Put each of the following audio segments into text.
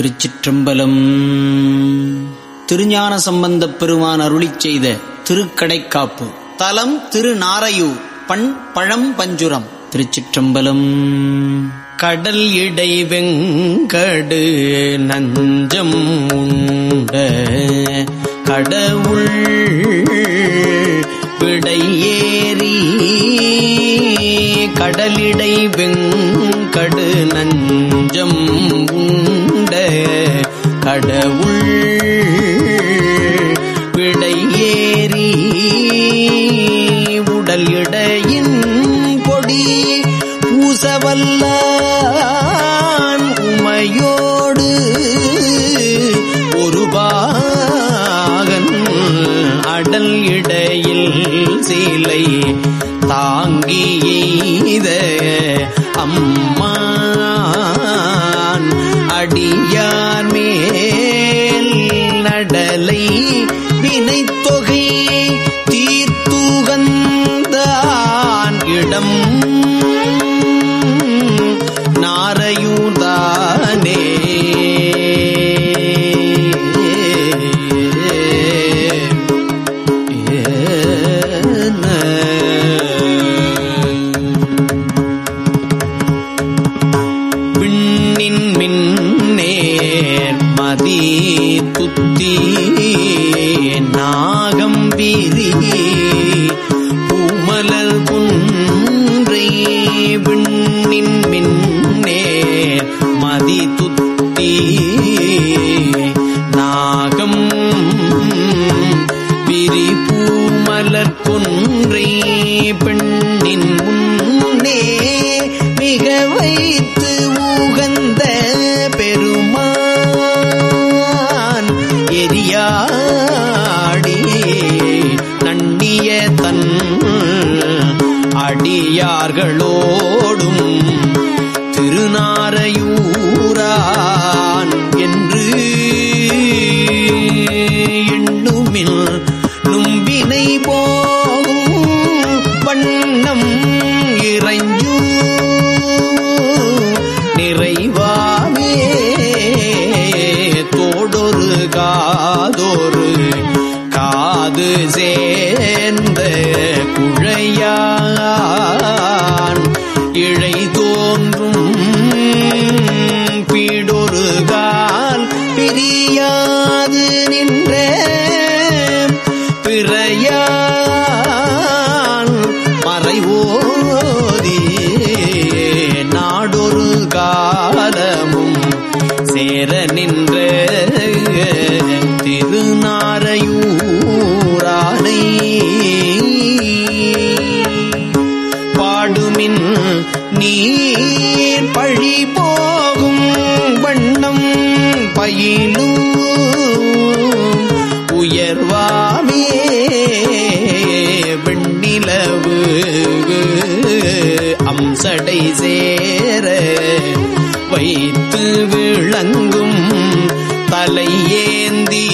திருச்சிற்றம்பலம். திருஞான சம்பந்தப் பெருமான் அருளி செய்த திருக்கடைக்காப்பு. தலம் திருநாரையூர் பண் பழம் பஞ்சுரம். திருச்சிற்றம்பலம். கடல் இடை வெங்கடு நஞ்சம் உண்ட கடவுள் விடையேறி கடலிடை வெங்கடு நஞ்சம் உண்ட கடவுள். விடை ஏறி உடல் இடையின் பொடி பூசவல்லான் உமையோடு ஒருபாகன் அடல் இடையில் சீலை தாங்கியத அம்மா நாரையூர்தா அடியார்களோடும் திருநாரையூரான் என்று எண்ணுமில் நும்பினை போகும் வண்ணம் இறைஞ்சு நிறைவாமே. தோடொரு காதொரு காது சேர்ந்த குழையா பிரியாது நின்ற பிறையான் மறைவோதி நாடொரு காலமும் சேர நின்ற திருநாரையூரானை பாடுமின் நீர் பழி போ பயிலும் உயர்வாமே வெண்ணிலவு அம்சடை சேர வைத்து விளங்கும் தலையேந்தி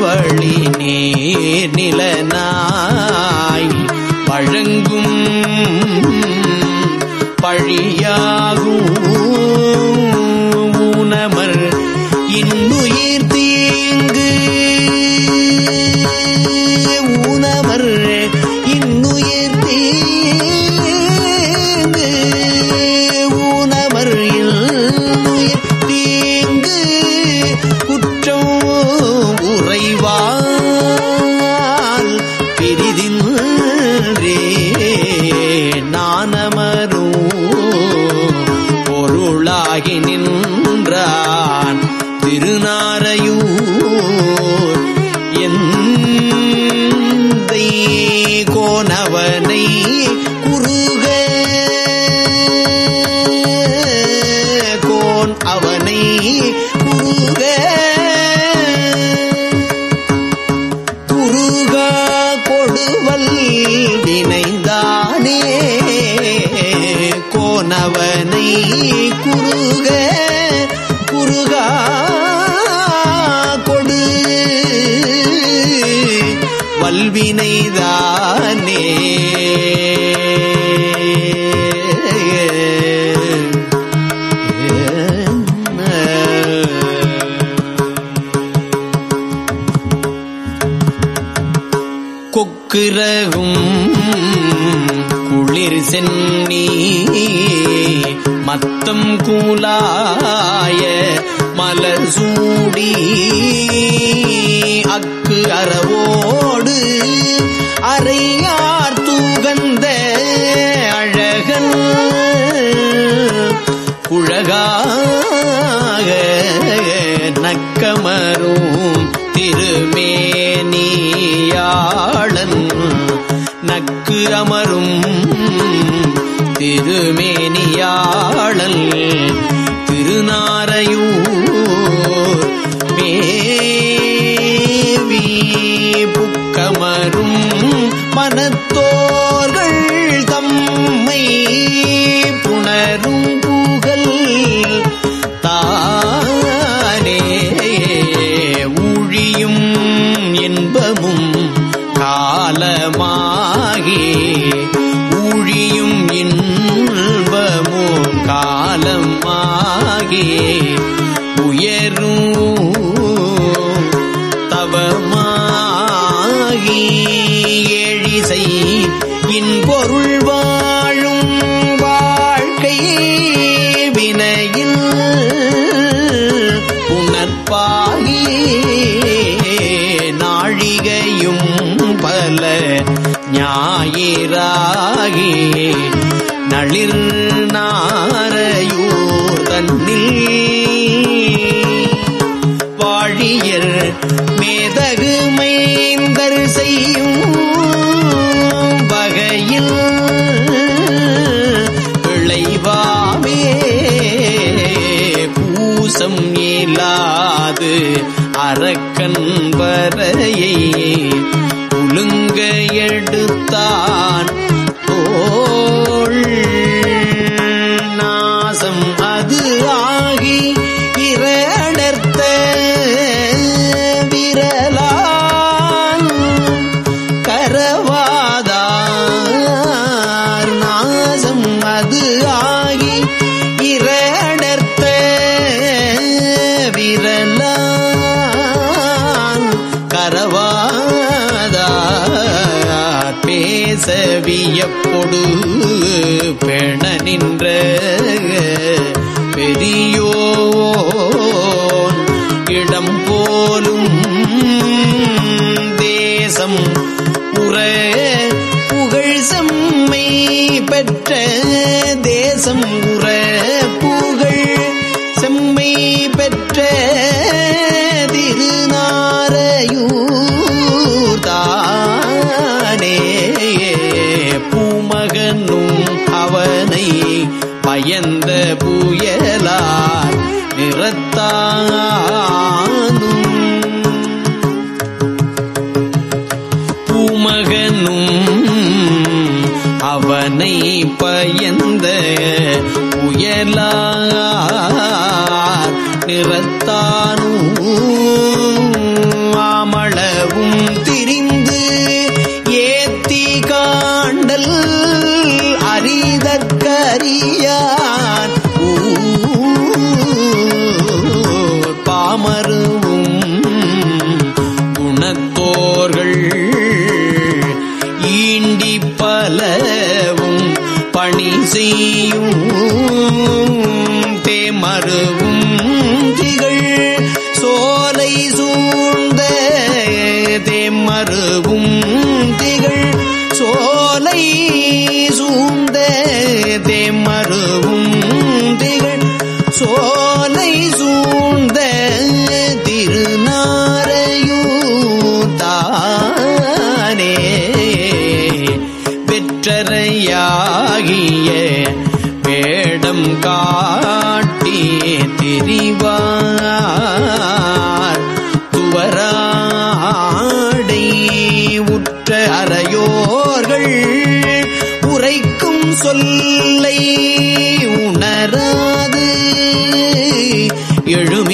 வழி நீர் நேர் நிலனாய். பழங்கும் பழியா அவனை உருக. துருகா கொடுவல் நினைந்தானே கோனவனை குருக குருகா கொடு. வல்வினைதானே. பிறகும் குளிர் சென்னி மத்தம் கூலாய மலர் சூடி அக்கு அறவோடு அறையார் தூகந்த அழகன் குழகாக நக்கமரும் திருமே நக்கு அமரும் திருமேனியாளல் திருநாரையூர் நாழிகையும் பல ஞாயிறாகி நளிர் நாரையூர் தன்னில் வாழியர் மேதக இரடர்த்த திருநாரையூர் தானே பூமகனும் அவனை பயந்த புயலார் நிறத்தானும். பூமகனும் அவனை பயந்த புயலார் நிறத்தான் பலவும் பணி செய்யும் தேமருவும் திகழ் சோலை சூழ்ந்த தேமருவும் திகழ் சோலை சூழ்ந்த தேமருவும் திகழ் சோலை சூழ்ந்த வெற்றரையாகிய வேடம் காட்டி திரிவார். துவராடை உற்ற அறையோர்கள் உரைக்கும் சொல்லை உணராது. எழுமின்கள்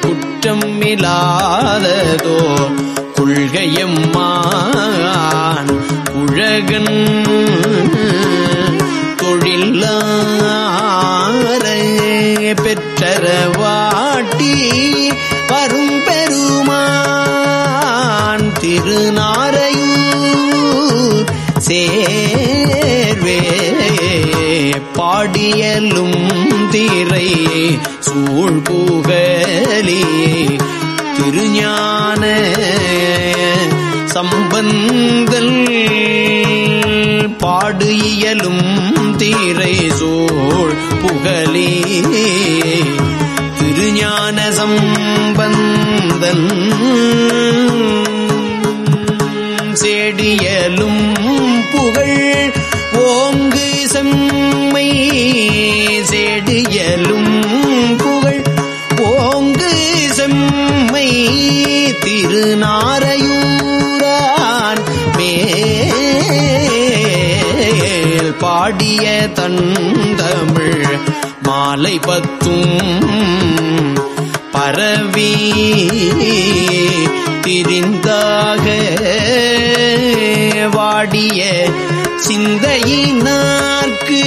குற்றம் இல்லாததோ சேர்வே பாடியலும் திரை சூழ்புகலி திருஞான சம்பந்தல் பாடு இயலும் தீரை சோழ் புகழே திருஞான சம்பந்தன் செடியலும் புகழ். ஓங்கு செம்மை செடியலும் புகழ். ஓங்கு செம்மை திருநாரையூரான் மேல் பாடிய தந்தமிழ் மாலை பத்தும் பரவி திரிந்தாக வாடிய சிந்தையினார்க்கு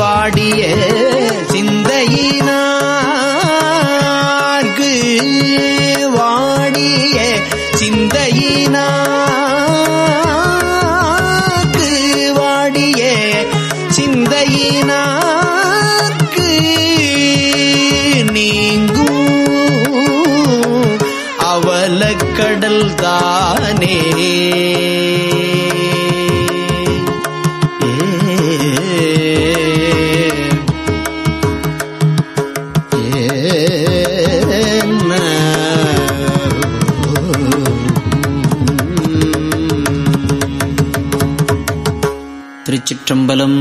வாடிய தானே திருச்சிற்றம்பலம்